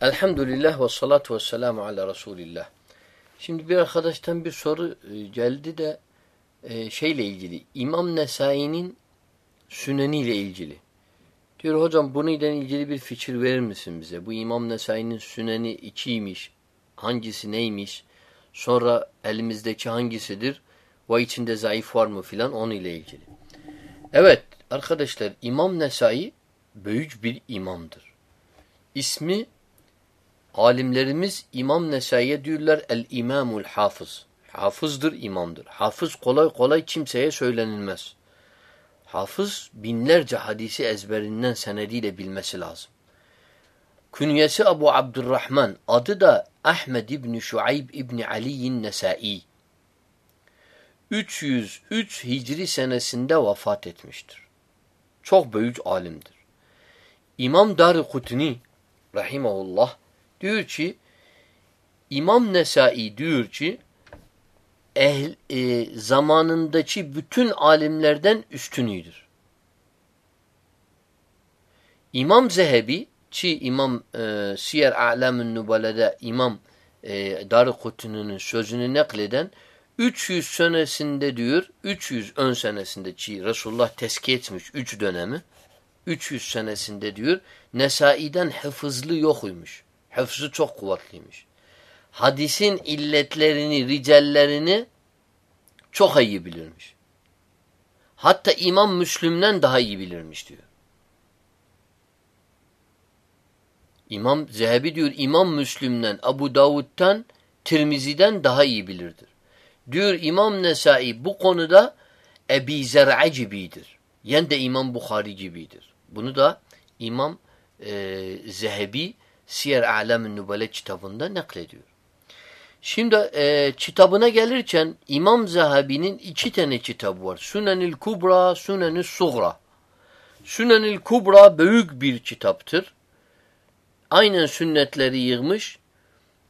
Elhamdülillah ve salatu ve selamu ala Resulillah. Şimdi bir arkadaştan bir soru e, geldi de e, şeyle ilgili. İmam Nesai'nin süneniyle ilgili. Diyor hocam bununla ilgili bir fikir verir misin bize? Bu İmam Nesai'nin süneni içiymiş. Hangisi neymiş? Sonra elimizdeki hangisidir? Ve içinde zayıf var mı filan onun ile ilgili. Evet arkadaşlar İmam Nesai büyük bir imamdır. İsmi alimlerimiz İmam Nesai'ye diyorlar el-imamul hafız. Hafızdır, imamdır. Hafız kolay kolay kimseye söylenilmez. Hafız binlerce hadisi ezberinden senediyle bilmesi lazım. Künyesi Abu Abdurrahman, adı da Ahmed İbni Şuayb İbni Ali'in Nesai. 303 Hicri senesinde vefat etmiştir. Çok büyük alimdir. İmam Dar-ı Kutni rahimahullah diyor ki İmam Nesai diyor ki ehl, e, zamanındaki bütün alimlerden üstünüdür. İmam Zehebi ki İmam e, Siyer A'lamün Nubale'de İmam e, Dar-ı sözünü nakleden 300 senesinde diyor, 300 ön senesinde ki Resulullah teskiye etmiş 3 dönemi, 300 senesinde diyor, Nesai'den hıfızlı yokuymuş. Hıfzı çok kuvvetliymiş. Hadisin illetlerini, ricallerini çok iyi bilirmiş. Hatta İmam Müslüm'den daha iyi bilirmiş diyor. İmam Zehebi diyor İmam Müslüm'den, Abu Davud'dan, Tirmizi'den daha iyi bilirdir. Diyor İmam Nesai bu konuda Ebi Zer'a gibidir. Yen de İmam Bukhari gibidir. Bunu da İmam e, Zehebi Siyer A'lam-ı Nubale kitabında naklediyor. Şimdi e, kitabına gelirken İmam Zehebi'nin iki tane kitabı var. Sünenil Kubra, Sünenil Sugra. Sünenil Kubra büyük bir kitaptır. Aynen sünnetleri yığmış.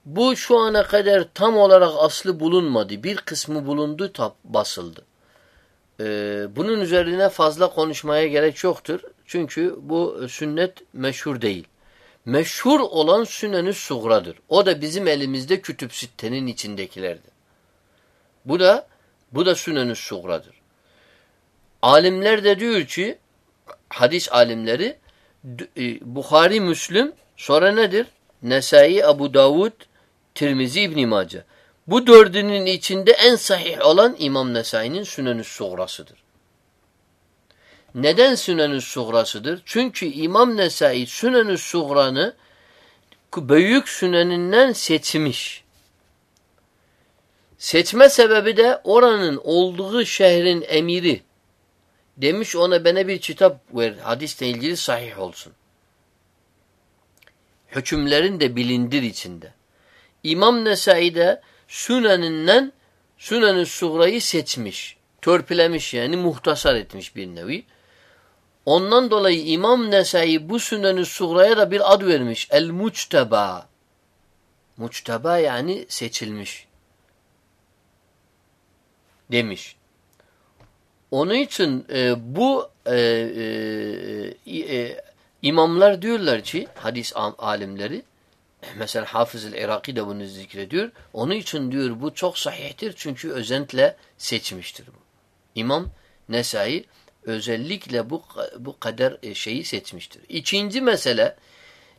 Bu şu ana kadar tam olarak aslı bulunmadı. Bir kısmı bulundu, tap, basıldı. Ee, bunun üzerine fazla konuşmaya gerek yoktur. Çünkü bu sünnet meşhur değil. Meşhur olan sünnet-i suğradır. O da bizim elimizde kütüb sittenin içindekilerdir. Bu da bu da sünnet-i suğradır. Alimler de diyor ki hadis alimleri e, Bukhari, Müslüm sonra nedir? Nesai, Abu Davud, Tirmizi, İbn Mace. Bu dördünün içinde en sahih olan İmam Nesai'nin Sünen-i Suğrasıdır. Neden Sünen-i Suğrasıdır? Çünkü İmam Nesai Sünen-i Suğra'nı büyük süneninden seçmiş. Seçme sebebi de oranın olduğu şehrin emiri demiş ona bana bir kitap ver hadisle ilgili sahih olsun. Hükümlerin de bilindir içinde. İmam Nesai de Süneninden Sünen-i Suğra'yı seçmiş. Törpülemiş yani muhtasar etmiş bir nevi. Ondan dolayı İmam Nesai bu Suğra'ya da bir ad vermiş. El-Muçteba. Muçteba yani seçilmiş. Demiş. Onun için e, bu e, e, e, imamlar diyorlar ki hadis alimleri Mesela Hafız-ı Iraki de bunu zikrediyor. Onun için diyor bu çok sahihtir çünkü özentle seçmiştir bu. İmam Nesai özellikle bu bu kadar e, şeyi seçmiştir. İkinci mesele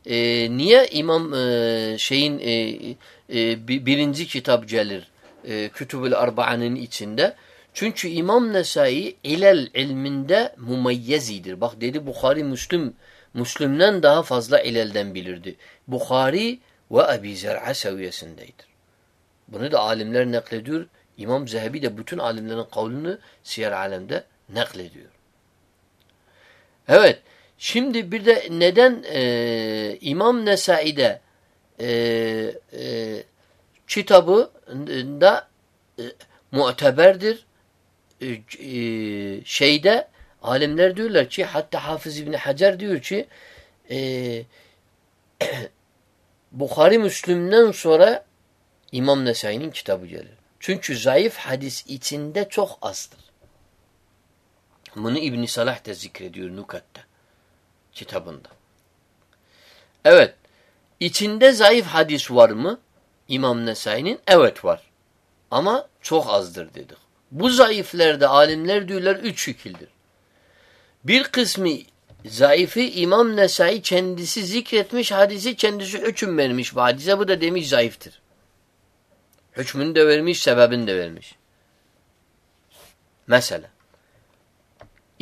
e, niye İmam e, şeyin e, e, birinci kitap gelir e, Kütübül Arba'anın içinde? Çünkü İmam Nesai ilel ilminde mumeyyezidir. Bak dedi Bukhari Müslüm Müslüm'den daha fazla ilelden bilirdi. Bukhari ve Ebi Zer'a seviyesindeydir. Bunu da alimler naklediyor. İmam Zehebi de bütün alimlerin kavlunu siyer alemde naklediyor. Evet. Şimdi bir de neden e, İmam Nesai'de e, e, kitabında e, muteberdir. E, e, şeyde Alimler diyorlar ki hatta Hafız İbni Hacer diyor ki e, Bukhari Müslüm'den sonra İmam Nesai'nin kitabı gelir. Çünkü zayıf hadis içinde çok azdır. Bunu İbn Salah da zikrediyor Nukat'ta kitabında. Evet. İçinde zayıf hadis var mı? İmam Nesai'nin evet var. Ama çok azdır dedik. Bu zayıflerde alimler diyorlar üç şekildir. Bir kısmı zayıfı İmam Nesai kendisi zikretmiş hadisi kendisi hüküm vermiş bu hadise bu da demiş zayıftır. Hükmünü de vermiş sebebini de vermiş. Mesela.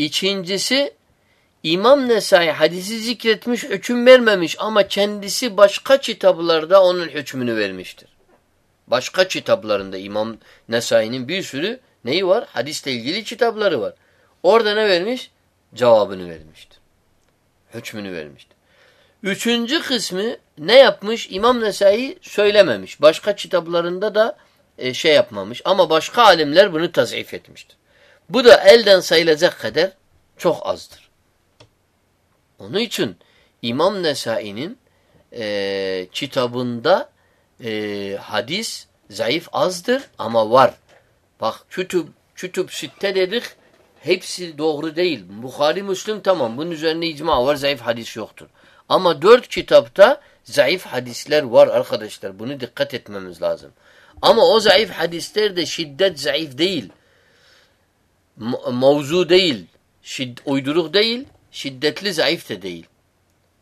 İkincisi İmam Nesai hadisi zikretmiş, hüküm vermemiş ama kendisi başka kitaplarda onun hükmünü vermiştir. Başka kitaplarında İmam Nesai'nin bir sürü neyi var? Hadisle ilgili kitapları var. Orada ne vermiş? Cevabını vermiştir. Hükmünü vermiştir. Üçüncü kısmı ne yapmış? İmam Nesai söylememiş. Başka kitaplarında da e, şey yapmamış. Ama başka alimler bunu tazif etmiştir. Bu da elden sayılacak kadar çok azdır. Onun için İmam Nesai'nin e, kitabında e, hadis zayıf azdır ama var. Bak kütüb, kütüb sitte dedik hepsi doğru değil. Bukhari Müslim tamam bunun üzerine icma var zayıf hadis yoktur. Ama dört kitapta zayıf hadisler var arkadaşlar. Bunu dikkat etmemiz lazım. Ama o zayıf hadisler de şiddet zayıf değil. Mevzu değil. Şid uyduruk değil. Şiddetli zayıf da değil.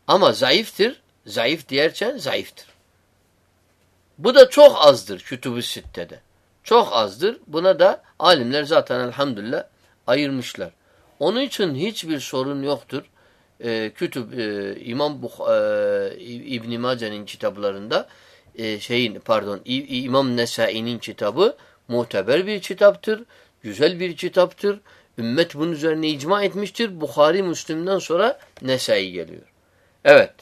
Ama zayıftır. Zayıf diyerken zayıftır. Bu da çok azdır kütüb-ü sittede. Çok azdır. Buna da alimler zaten elhamdülillah ayırmışlar. Onun için hiçbir sorun yoktur. Ee, kütüb e, İmam e, İbn Mace'nin kitaplarında e, şeyin pardon İmam Nesai'nin kitabı muteber bir kitaptır. Güzel bir kitaptır. Ümmet bunun üzerine icma etmiştir. Bukhari Müslim'den sonra Nesai geliyor. Evet.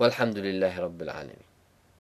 Velhamdülillahi Rabbil Alemin.